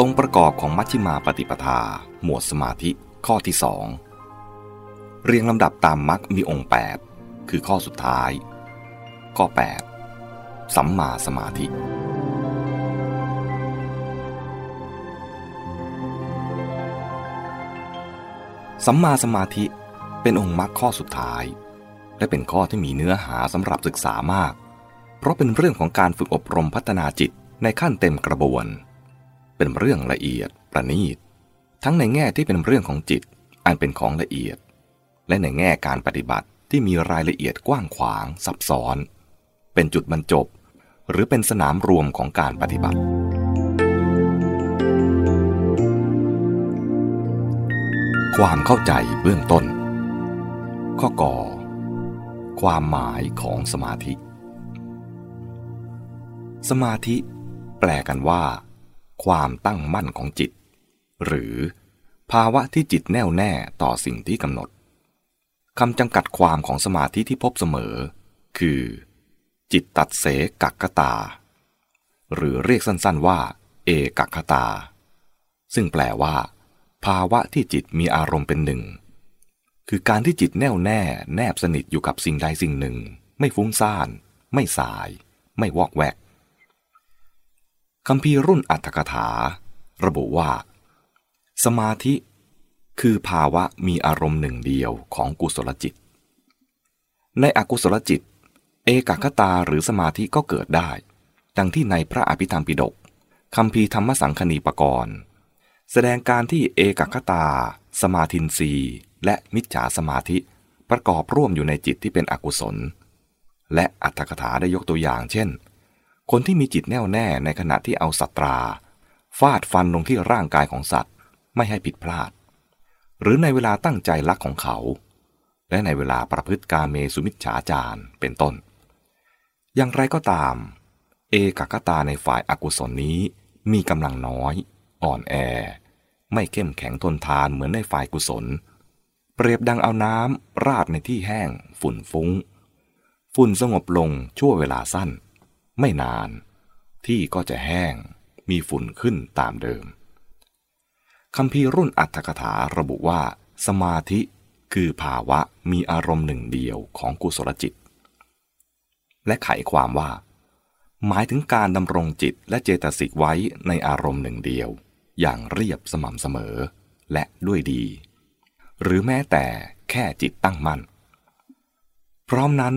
องค์ประกอบของมัชฌิมาปฏิปทา หมวดสมาธิข้อที่สองเรียงลำดับตามมัคมีองค์ 8 คือข้อสุดท้าย ข้อ 8 สัมมาสมาธิสัมมาสมาธิเป็นองค์มรรคข้อสุดท้าย และเป็นข้อที่มีเนื้อหาสำหรับศึกษามาก เพราะเป็นเรื่องของการฝึกอบรมพัฒนาจิตในขั้นเต็มกระบวน เป็นเรื่องละเอียดประณีต ทั้งในแง่ที่เป็นเรื่องของจิต อันเป็นของละเอียด และในแง่การปฏิบัติที่มีรายละเอียดกว้างขวางซับซ้อน เป็นจุดบรรจบ หรือเป็นสนามรวมของการปฏิบัติ ความเข้าใจเบื้องต้น ข้อก่อความหมายของสมาธิ สมาธิ แปลกันว่า ความตั้งมั่นของจิต หรือภาวะที่จิตแน่วแน่ต่อสิ่งที่กำหนดคำจำกัดความของสมาธิที่พบเสมอ คือ จิตตัดเสกักกตา หรือเรียกสั้นๆว่า เอกักคตา ซึ่งแปลว่า ภาวะที่จิตมีอารมณ์เป็นหนึ่ง คือการที่จิตแน่วแน่แนบสนิทอยู่กับสิ่งใดสิ่งหนึ่ง ไม่ฟุ้งซ่าน ไม่สาย ไม่วอกแวก คำพีรุ่นอัตถกถา ระบุว่า สมาธิคือภาวะมีอารมณ์หนึ่งเดียวของกุศลจิต ในอกุศลจิต เอกคตาหรือสมาธิก็เกิดได้ ดังที่ในพระอภิธรรมปิฎกคำพีธรรมสังคณีปกรณ์ แสดงการที่เอกคตา สมาธินรีและมิจฉาสมาธิประกอบร่วมอยู่ในจิตที่เป็นอกุศล และอัตถกถาได้ยกตัวอย่างเช่น คนที่มีจิตแน่วแน่ในขณะที่เอาสัตรา ฟาดฟันลงที่ร่างกายของสัตว์ ไม่ให้ผิดพลาด หรือในเวลาตั้งใจรักของเขา และในเวลาประพฤติการเมสุมิจฉาจารเป็นต้น อย่างไรก็ตาม เอกกตาในฝ่ายอากุศลนี้มีกำลังน้อย อ่อนแอ ไม่เข้มแข็งทนทานเหมือนในฝ่ายกุศล เปรียบดังเอาน้ำราดในที่แห้ง ฝุ่นฟุง้ง ฝุ่นสงบลงชั่วเวลาสั้น ไม่นาน ที่ก็จะแห้งมีฝุ่นขึ้นตามเดิมคำพีรุ่นอัตถกถาระบุว่า สมาธิคือภาวะมีอารมณ์หนึ่งเดียวของกุศลจิต และไขความว่า หมายถึงการดำรงจิตและเจตสิกไว้ในอารมณ์หนึ่งเดียว อย่างเรียบสม่ำเสมอ และด้วยดี หรือแม้แต่แค่จิตตั้งมั่น พร้อมนั้น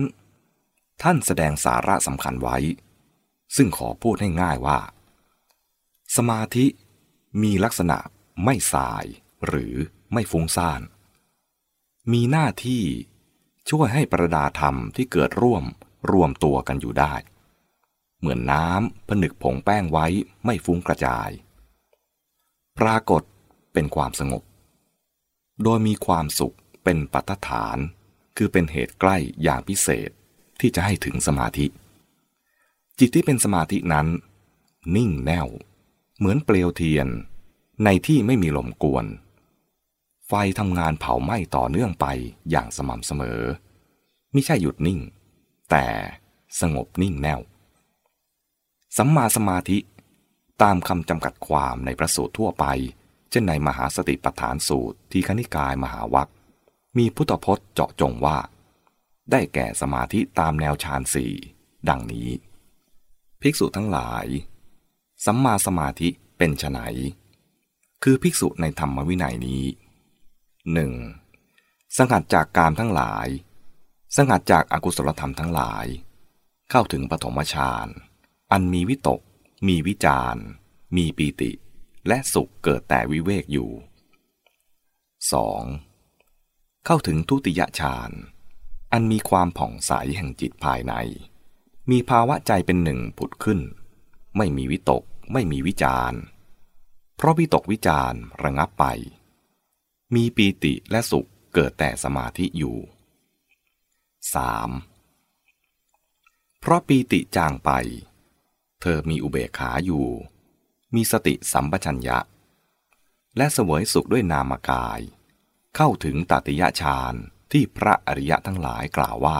ท่านแสดงสาระสำคัญไว้ ซึ่งขอพูดให้ง่ายว่า สมาธิมีลักษณะไม่สายหรือไม่ฟุ้งซ่าน มีหน้าที่ช่วยให้ประดาธรรมที่เกิดร่วมรวมตัวกันอยู่ได้ เหมือนน้ำผนึกผงแป้งไว้ไม่ฟุ้งกระจาย ปรากฏเป็นความสงบ โดยมีความสุขเป็นปัตฐาน คือเป็นเหตุใกล้อย่างพิเศษที่จะให้ถึงสมาธิ จิตที่เป็นสมาธินั้น นิ่งแน่ว เหมือนเปลวเทียน ในที่ไม่มีลมกวน ไฟทำงานเผาไหม้ต่อเนื่องไปอย่างสม่ำเสมอ ไม่ใช่หยุดนิ่ง แต่สงบนิ่งแน่ว สัมมาสมาธิตามคำจำกัดความในพระสูตรทั่วไป เช่นในมหาสติปัฏฐานสูตรที่คณิกายมหาวัคมีพุทธพจน์เจาะจงว่า ได้แก่สมาธิตามแนวฌานสี่ดังนี้ ภิกษุทั้งหลาย สัมมาสมาธิเป็นไฉนคือภิกษุในธรรมวินัยนี้ 1. สงัดจากกามทั้งหลายสงัดจากอากุศลธรรมทั้งหลาย เข้าถึงปฐมฌานอันมีวิตก มีวิจารมีปีติ และสุขเกิดแต่วิเวกอยู่ 2. เข้าถึงทุติยฌานอันมีความผ่องใสแห่งจิตภายใน มีภาวะใจเป็นหนึ่งผุดขึ้น ไม่มีวิตกไม่มีวิจารเพราะวิตกวิจารระงับไป มีปีติและสุขเกิดแต่สมาธิอยู่ 3. เพราะปีติจางไป เธอมีอุเบกขาอยู่ มีสติสัมปชัญญะ และเสวยสุขด้วยนามกาย เข้าถึงตติยฌานที่พระอริยะทั้งหลายกล่าวว่า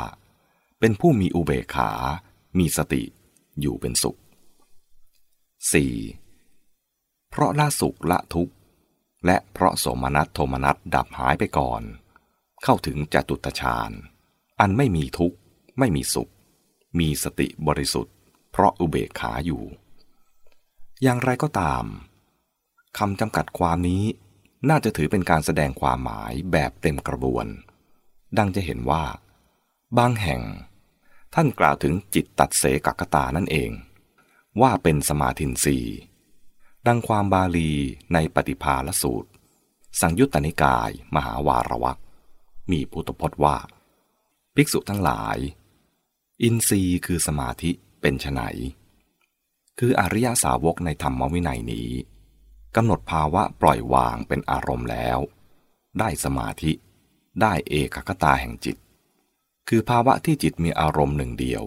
เป็นผู้มีอุเบกขา มีสติอยู่เป็นสุข 4. เพราะละสุขละทุกข์ และเพราะสมนัสโทมนัสดับหายไปก่อน เข้าถึงจตุตฌานอันไม่มีทุกข์ ไม่มีสุข มีสติบริสุทธิ์ เพราะอุเบกขาอยู่ อย่างไรก็ตามคำจำกัดความนี้น่าจะถือเป็นการแสดงความหมายแบบเต็มกระบวน ดังจะเห็นว่า บางแห่ง ท่านกล่าวถึงจิตตัดเสกักตานั่นเอง ว่าเป็นสมาธินรีดังความบาลีในปฏิภาลสูตร สังยุตตนิกาย มหาวารวักมีพุทธพจน์ว่า ภิกษุทั้งหลาย อินทรีย์คือสมาธิเป็นไฉนคืออริยสาวกในธรรมวินัยนี้กำหนดภาวะปล่อยวางเป็นอารมณ์แล้ว ได้สมาธิ ได้เอกคตาแห่งจิต คือภาวะที่จิตมีอารมณ์หนึ่งเดียว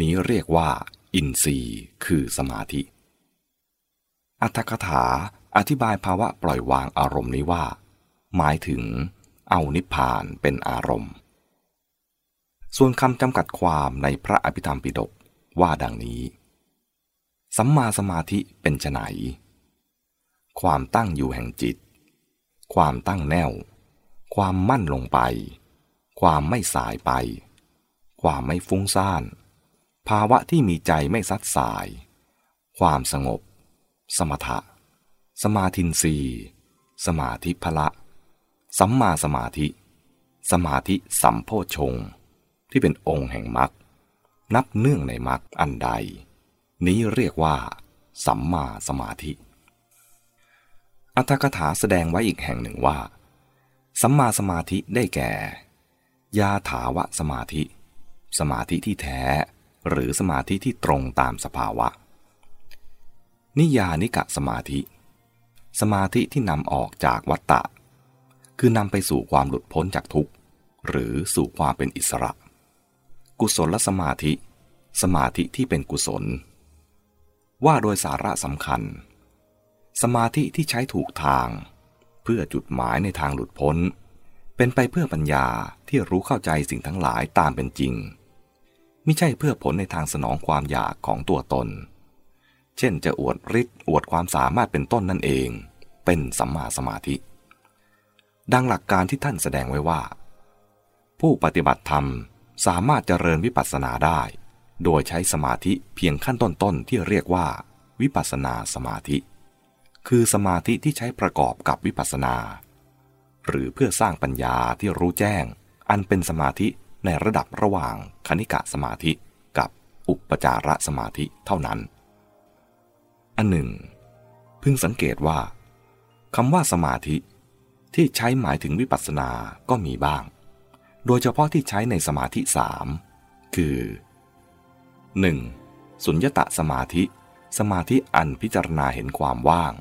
นี้เรียกว่า อินทรีย์คือสมาธิ อัตถกถาอธิบายภาวะปล่อยวางอารมณ์นี้ว่า หมายถึง เอานิพพานเป็นอารมณ์ ส่วนคำจำกัดความในพระอภิธรรมปิฎกว่าดังนี้ สัมมาสมาธิเป็นไนความตั้งอยู่แห่งจิต ความตั้งแน่วความมั่นลงไป ความไม่สายไป ความไม่ฟุ้งซ่าน ภาวะที่มีใจไม่ซัดสาย ความสงบ สมถะ สมาธินรีสมาธิพละ สัมมาสมาธิ สมาธิสัมโพชง ที่เป็นองค์แห่งมรรค นับเนื่องในมรรคอันใด นี้เรียกว่า สัมมาสมาธิ อัตถกถาแสดงไว้อีกแห่งหนึ่งว่า สัมมาสมาธิได้แก่ ยาถาวะสมาธิ สมาธิที่แท้ หรือสมาธิที่ตรงตามสภาวะ นิยานิกะสมาธิ สมาธิที่นำออกจากวัตตะ คือนำไปสู่ความหลุดพ้นจากทุกข์ หรือสู่ความเป็นอิสระ กุศลสมาธิ สมาธิที่เป็นกุศล ว่าโดยสาระสำคัญ สมาธิที่ใช้ถูกทาง เพื่อจุดหมายในทางหลุดพ้น เป็นไปเพื่อปัญญาที่รู้เข้าใจสิ่งทั้งหลายตามเป็นจริงไม่ใช่เพื่อผลในทางสนองความอยากของตัวตน เช่นจะอวดฤทธิ์อวดความสามารถเป็นต้นนั่นเอง เป็นสัมมาสมาธิ ดังหลักการที่ท่านแสดงไว้ว่า ผู้ปฏิบัติธรรมสามารถเจริญวิปัสสนาได้ โดยใช้สมาธิเพียงขั้นต้นๆที่เรียกว่า วิปัสสนาสมาธิ คือสมาธิที่ใช้ประกอบกับวิปัสสนา หรือเพื่อสร้างปัญญาที่รู้แจ้ง อันเป็นสมาธิในระดับระหว่างคณิกะสมาธิกับอุปจารสมาธิเท่านั้น อันหนึ่ง พึงสังเกตว่าคำว่าสมาธิ ที่ใช้หมายถึงวิปัสสนาก็มีบ้าง โดยเฉพาะที่ใช้ในสมาธิสามคือ 1. สุญญตะสมาธิ สมาธิอันพิจารณาเห็นความว่าง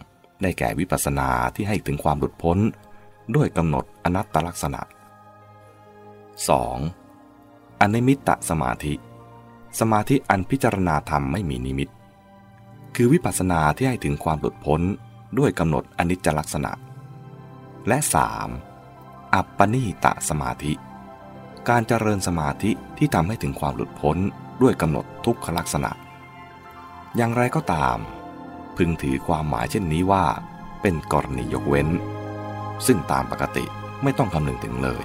ได้แก่วิปัสสนาที่ให้ถึงความหลุดพ้น ด้วยกำหนดอนัตตลักษณะ 2. อนิมิตตสมาธิ สมาธิอันพิจารณาธรรมไม่มีนิมิต คือวิปัสสนาที่ให้ถึงความหลุดพ้นด้วยกำหนดอนิจจลักษณะ และ 3. อัปปนิตะสมาธิ การเจริญสมาธิที่ทำให้ถึงความหลุดพ้นด้วยกำหนดทุกขลักษณะ อย่างไรก็ตาม พึงถือความหมายเช่นนี้ว่า เป็นกรณียกเว้น ซึ่งตามปกติไม่ต้องคำนึงถึงเลย